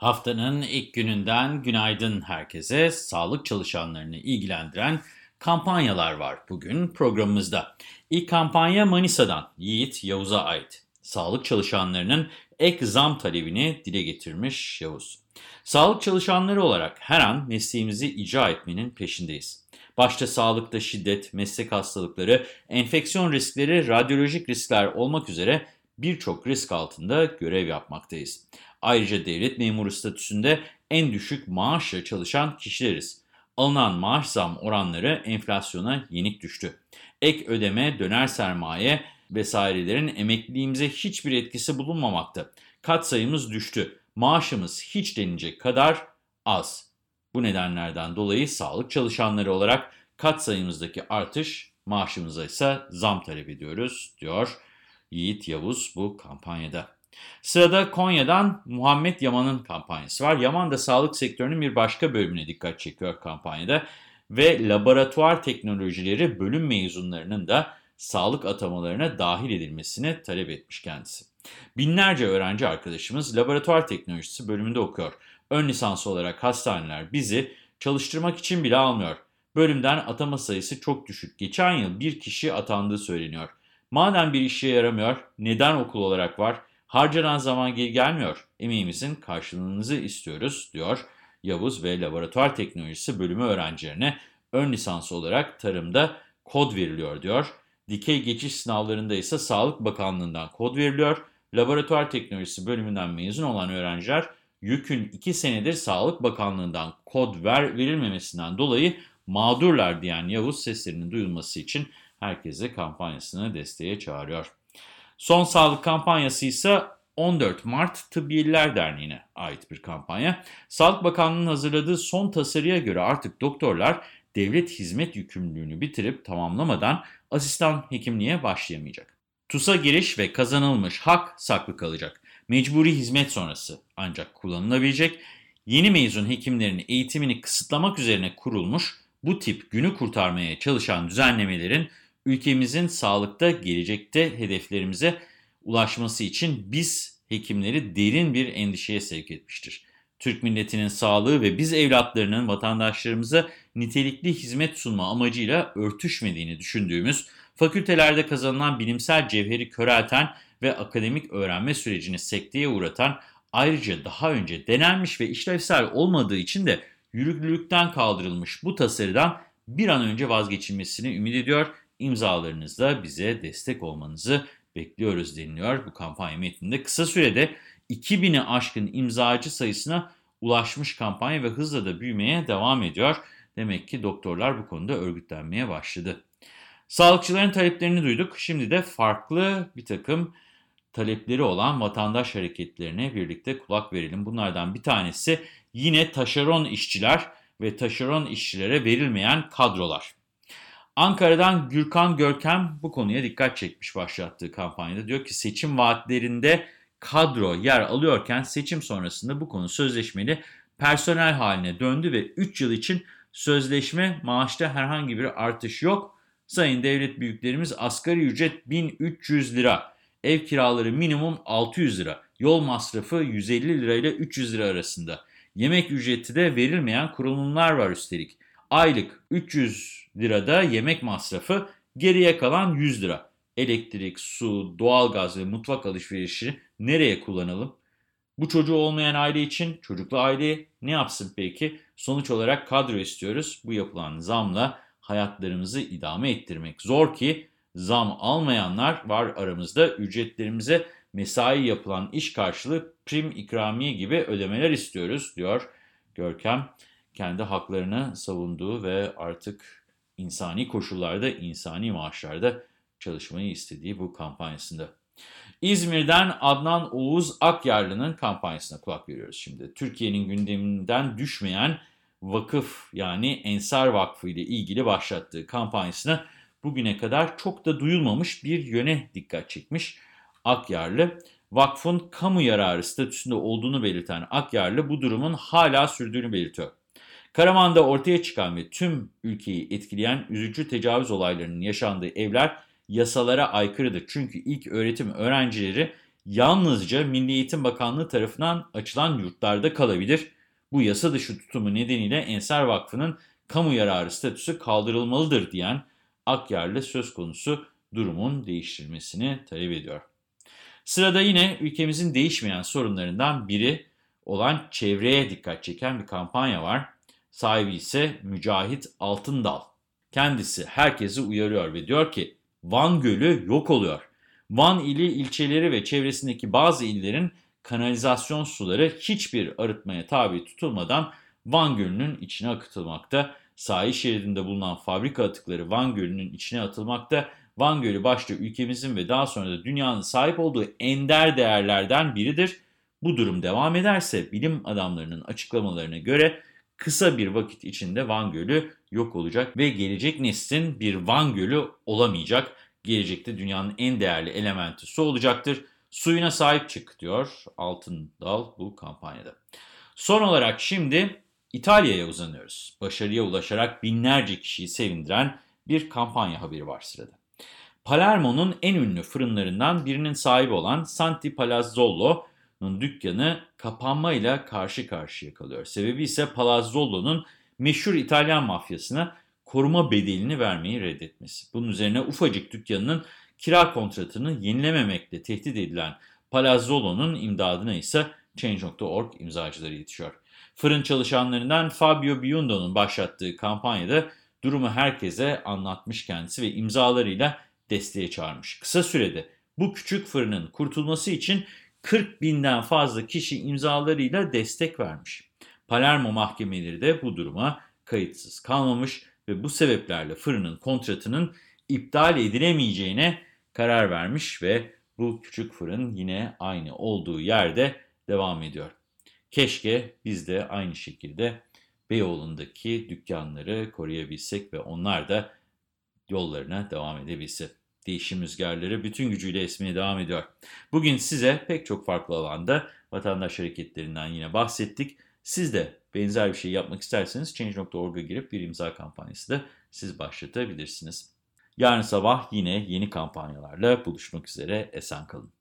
Haftanın ilk gününden günaydın herkese. Sağlık çalışanlarını ilgilendiren kampanyalar var bugün programımızda. İlk kampanya Manisa'dan Yiğit Yavuz'a ait. Sağlık çalışanlarının ek zam talebini dile getirmiş Yavuz. Sağlık çalışanları olarak her an mesleğimizi icra etmenin peşindeyiz. Başta sağlıkta şiddet, meslek hastalıkları, enfeksiyon riskleri, radyolojik riskler olmak üzere birçok risk altında görev yapmaktayız. Ayrıca devlet memuru statüsünde en düşük maaşla çalışan kişileriz. Alınan maaş zam oranları enflasyona yenik düştü. Ek ödeme, döner sermaye vesairelerin emekliliğimize hiçbir etkisi bulunmamakta. Kat sayımız düştü. Maaşımız hiç denilecek kadar az. Bu nedenlerden dolayı sağlık çalışanları olarak kat sayımızdaki artış maaşımıza ise zam talep ediyoruz, diyor Yiğit Yavuz bu kampanyada. Sırada Konya'dan Muhammed Yaman'ın kampanyası var. Yaman da sağlık sektörünün bir başka bölümüne dikkat çekiyor kampanyada ve laboratuvar teknolojileri bölüm mezunlarının da sağlık atamalarına dahil edilmesini talep etmiş kendisi. Binlerce öğrenci arkadaşımız laboratuvar teknolojisi bölümünde okuyor. Ön lisans olarak hastaneler bizi çalıştırmak için bile almıyor. Bölümden atama sayısı çok düşük. Geçen yıl bir kişi atandığı söyleniyor. Madem bir işe yaramıyor, neden okul olarak var? Harcanan zaman geri gelmiyor. Emeğimizin karşılığınızı istiyoruz, diyor Yavuz ve Laboratuvar Teknolojisi bölümü öğrencilerine ön lisans olarak tarımda kod veriliyor, diyor. Dikey geçiş sınavlarında ise Sağlık Bakanlığı'ndan kod veriliyor. Laboratuvar Teknolojisi bölümünden mezun olan öğrenciler yükün 2 senedir Sağlık Bakanlığı'ndan kod ver, verilmemesinden dolayı mağdurlar diyen Yavuz seslerinin duyulması için herkese kampanyasını desteğe çağırıyor. Son sağlık kampanyası ise 14 Mart Tıbbiyeliler Derneği'ne ait bir kampanya. Sağlık Bakanlığı'nın hazırladığı son tasarıya göre artık doktorlar devlet hizmet yükümlülüğünü bitirip tamamlamadan asistan hekimliğe başlayamayacak. TUS'a giriş ve kazanılmış hak saklı kalacak. Mecburi hizmet sonrası ancak kullanılabilecek. Yeni mezun hekimlerin eğitimini kısıtlamak üzerine kurulmuş bu tip günü kurtarmaya çalışan düzenlemelerin ülkemizin sağlıkta gelecekte hedeflerimize ulaşması için biz hekimleri derin bir endişeye sevk etmiştir. Türk milletinin sağlığı ve biz evlatlarının vatandaşlarımıza nitelikli hizmet sunma amacıyla örtüşmediğini düşündüğümüz, fakültelerde kazanılan bilimsel cevheri körelten ve akademik öğrenme sürecini sekteye uğratan, ayrıca daha önce denenmiş ve işlevsel olmadığı için de yürürlülükten kaldırılmış bu tasarıdan bir an önce vazgeçilmesini ümit ediyor imzalarınızla bize destek olmanızı bekliyoruz deniliyor bu kampanya metninde. Kısa sürede 2000'i aşkın imzacı sayısına ulaşmış kampanya ve hızla da büyümeye devam ediyor. Demek ki doktorlar bu konuda örgütlenmeye başladı. Sağlıkçıların taleplerini duyduk. Şimdi de farklı bir takım talepleri olan vatandaş hareketlerine birlikte kulak verelim. Bunlardan bir tanesi yine taşeron işçiler ve taşeron işçilere verilmeyen kadrolar. Ankara'dan Gürkan Görkem bu konuya dikkat çekmiş başlattığı kampanyada. Diyor ki seçim vaatlerinde kadro yer alıyorken seçim sonrasında bu konu sözleşmeli personel haline döndü ve 3 yıl için sözleşme maaşta herhangi bir artış yok. Sayın devlet büyüklerimiz asgari ücret 1300 lira, ev kiraları minimum 600 lira, yol masrafı 150 lira ile 300 lira arasında. Yemek ücreti de verilmeyen kurulumlar var üstelik. Aylık 300 lirada yemek masrafı, geriye kalan 100 lira. Elektrik, su, doğalgaz ve mutfak alışverişi nereye kullanalım? Bu çocuğu olmayan aile için çocuklu aile ne yapsın peki? Sonuç olarak kadro istiyoruz. Bu yapılan zamla hayatlarımızı idame ettirmek zor ki zam almayanlar var aramızda. Ücretlerimize mesai yapılan iş karşılığı prim ikramiye gibi ödemeler istiyoruz diyor Görkem. Kendi haklarını savunduğu ve artık insani koşullarda, insani maaşlarda çalışmayı istediği bu kampanyasında. İzmir'den Adnan Oğuz Akyarlı'nın kampanyasına kulak veriyoruz şimdi. Türkiye'nin gündeminden düşmeyen vakıf yani Ensar Vakfı ile ilgili başlattığı kampanyasına bugüne kadar çok da duyulmamış bir yöne dikkat çekmiş Akyarlı. Vakfın kamu yararı statüsünde olduğunu belirten Akyarlı bu durumun hala sürdüğünü belirtiyor. Karaman'da ortaya çıkan ve tüm ülkeyi etkileyen üzücü tecavüz olaylarının yaşandığı evler yasalara aykırıdır. Çünkü ilk öğretim öğrencileri yalnızca Milli Eğitim Bakanlığı tarafından açılan yurtlarda kalabilir. Bu yasa dışı tutumu nedeniyle Ensar Vakfı'nın kamu yararı statüsü kaldırılmalıdır diyen Akyarlı söz konusu durumun değiştirilmesini talep ediyor. Sırada yine ülkemizin değişmeyen sorunlarından biri olan çevreye dikkat çeken bir kampanya var. Sahibi ise Mücahit Altındal. Kendisi herkesi uyarıyor ve diyor ki Van Gölü yok oluyor. Van ili ilçeleri ve çevresindeki bazı illerin kanalizasyon suları hiçbir arıtmaya tabi tutulmadan Van Gölü'nün içine akıtılmakta. Sahil şeridinde bulunan fabrika atıkları Van Gölü'nün içine atılmakta. Van Gölü başta ülkemizin ve daha sonra da dünyanın sahip olduğu ender değerlerden biridir. Bu durum devam ederse bilim adamlarının açıklamalarına göre kısa bir vakit içinde Van Gölü yok olacak ve gelecek neslin bir Van Gölü olamayacak. Gelecekte dünyanın en değerli elementi su olacaktır. Suyuna sahip çık diyor Altın Dal bu kampanyada. Son olarak şimdi İtalya'ya uzanıyoruz. Başarıya ulaşarak binlerce kişiyi sevindiren bir kampanya haberi var sırada. Palermo'nun en ünlü fırınlarından birinin sahibi olan Santi Palazzolo'nun dükkanı kapanmayla karşı karşıya kalıyor. Sebebi ise Palazzolo'nun meşhur İtalyan mafyasına koruma bedelini vermeyi reddetmesi. Bunun üzerine ufacık dükkanının kira kontratını yenilememekle tehdit edilen Palazzolo'nun imdadına ise Change.org imzacıları yetişiyor. Fırın çalışanlarından Fabio Biondo'nun başlattığı kampanyada durumu herkese anlatmış kendisi ve imzalarıyla desteğe çağırmış. Kısa sürede bu küçük fırının kurtulması için 40 binden fazla kişi imzalarıyla destek vermiş. Palermo mahkemeleri de bu duruma kayıtsız kalmamış ve bu sebeplerle fırının kontratının iptal edilemeyeceğine karar vermiş ve bu küçük fırın yine aynı olduğu yerde devam ediyor. Keşke biz de aynı şekilde Beyoğlu'ndaki dükkanları koruyabilsek ve onlar da yollarına devam edebilse. Değişim rüzgarları bütün gücüyle esmeye devam ediyor. Bugün size pek çok farklı alanda vatandaş hareketlerinden yine bahsettik. Siz de benzer bir şey yapmak isterseniz Change.org'a girip bir imza kampanyası da siz başlatabilirsiniz. Yarın sabah yine yeni kampanyalarla buluşmak üzere. Esen kalın.